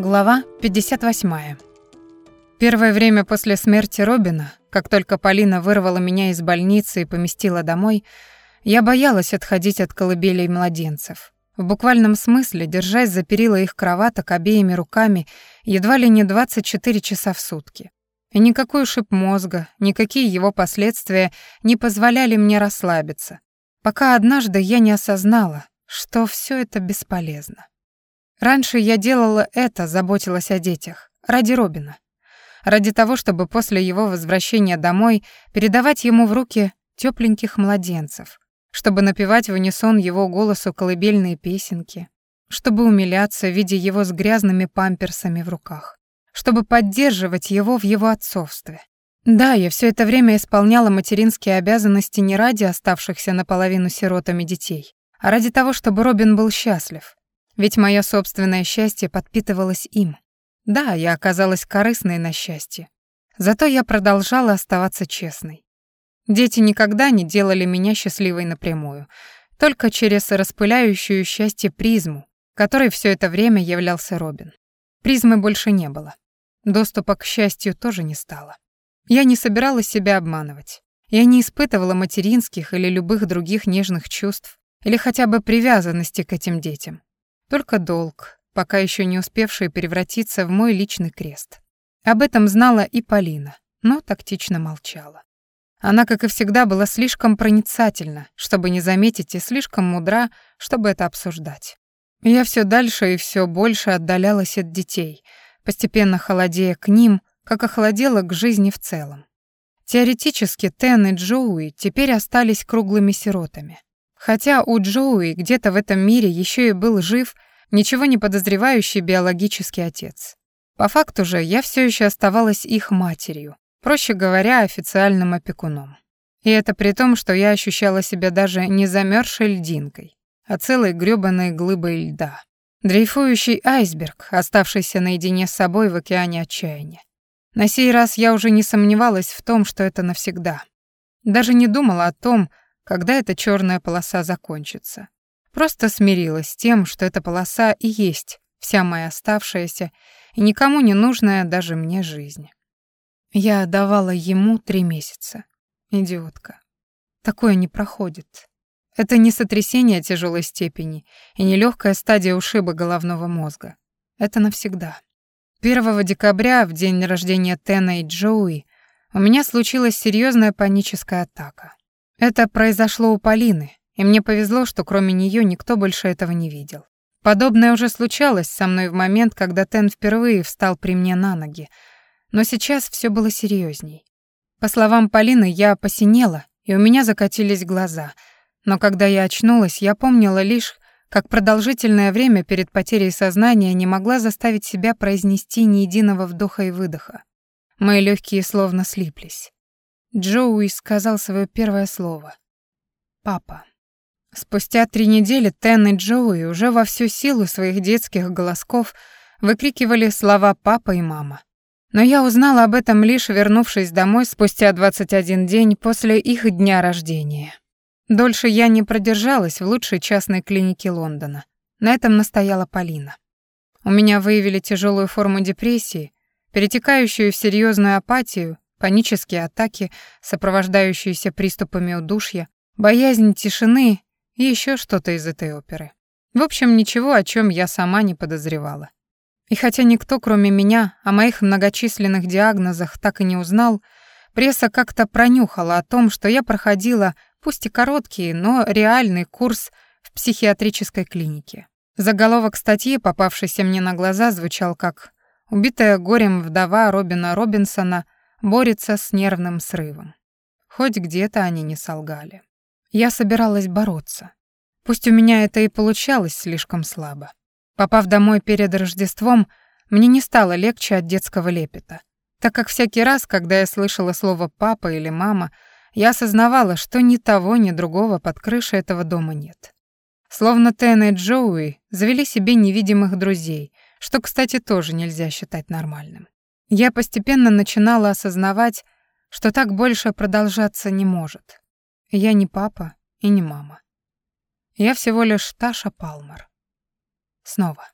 Глава 58. Первое время после смерти Робина, как только Полина вырвала меня из больницы и поместила домой, я боялась отходить от колыбелей младенцев. В буквальном смысле, держась за перила их кроваток обеими руками, едва ли не 24 часа в сутки. И никакой ушиб мозга, никакие его последствия не позволяли мне расслабиться, пока однажды я не осознала, что все это бесполезно. Раньше я делала это, заботилась о детях, ради Робина. Ради того, чтобы после его возвращения домой передавать ему в руки тепленьких младенцев, чтобы напевать в унисон его голосу колыбельные песенки, чтобы умиляться, видя его с грязными памперсами в руках, чтобы поддерживать его в его отцовстве. Да, я все это время исполняла материнские обязанности не ради оставшихся наполовину сиротами детей, а ради того, чтобы Робин был счастлив, ведь мое собственное счастье подпитывалось им. Да, я оказалась корыстной на счастье. Зато я продолжала оставаться честной. Дети никогда не делали меня счастливой напрямую, только через распыляющую счастье призму, которой все это время являлся Робин. Призмы больше не было. Доступа к счастью тоже не стало. Я не собиралась себя обманывать. Я не испытывала материнских или любых других нежных чувств, или хотя бы привязанности к этим детям. Только долг, пока еще не успевший превратиться в мой личный крест. Об этом знала и Полина, но тактично молчала. Она, как и всегда, была слишком проницательна, чтобы не заметить, и слишком мудра, чтобы это обсуждать. Я все дальше и все больше отдалялась от детей, постепенно холодея к ним, как охладела к жизни в целом. Теоретически Тен и Джоуи теперь остались круглыми сиротами. Хотя у Джоуи где-то в этом мире еще и был жив ничего не подозревающий биологический отец. По факту же я все еще оставалась их матерью, проще говоря, официальным опекуном. И это при том, что я ощущала себя даже не замерзшей льдинкой, а целой грёбаной глыбой льда. Дрейфующий айсберг, оставшийся наедине с собой в океане отчаяния. На сей раз я уже не сомневалась в том, что это навсегда. Даже не думала о том, когда эта черная полоса закончится. Просто смирилась с тем, что эта полоса и есть вся моя оставшаяся и никому не нужная даже мне жизнь. Я давала ему три месяца. Идиотка. Такое не проходит. Это не сотрясение тяжелой степени и не легкая стадия ушиба головного мозга. Это навсегда. 1 декабря, в день рождения Тена и Джоуи, у меня случилась серьезная паническая атака. Это произошло у Полины, и мне повезло, что кроме нее никто больше этого не видел. Подобное уже случалось со мной в момент, когда Тен впервые встал при мне на ноги, но сейчас все было серьезней. По словам Полины, я посинела, и у меня закатились глаза, но когда я очнулась, я помнила лишь, как продолжительное время перед потерей сознания не могла заставить себя произнести ни единого вдоха и выдоха. Мои легкие словно слиплись. Джоуи сказал свое первое слово. «Папа». Спустя три недели Тен и Джоуи уже во всю силу своих детских голосков выкрикивали слова «папа» и «мама». Но я узнала об этом лишь вернувшись домой спустя 21 день после их дня рождения. Дольше я не продержалась в лучшей частной клинике Лондона. На этом настояла Полина. У меня выявили тяжелую форму депрессии, перетекающую в серьезную апатию панические атаки, сопровождающиеся приступами удушья, боязнь тишины и еще что-то из этой оперы. В общем, ничего, о чем я сама не подозревала. И хотя никто, кроме меня, о моих многочисленных диагнозах так и не узнал, пресса как-то пронюхала о том, что я проходила, пусть и короткий, но реальный курс в психиатрической клинике. Заголовок статьи, попавшийся мне на глаза, звучал как «Убитая горем вдова Робина Робинсона борется с нервным срывом. Хоть где-то они не солгали. Я собиралась бороться. Пусть у меня это и получалось слишком слабо. Попав домой перед Рождеством, мне не стало легче от детского лепета, так как всякий раз, когда я слышала слово «папа» или «мама», я осознавала, что ни того, ни другого под крышей этого дома нет. Словно Тен и Джоуи завели себе невидимых друзей, что, кстати, тоже нельзя считать нормальным. Я постепенно начинала осознавать, что так больше продолжаться не может. Я не папа и не мама. Я всего лишь Таша Палмер. Снова.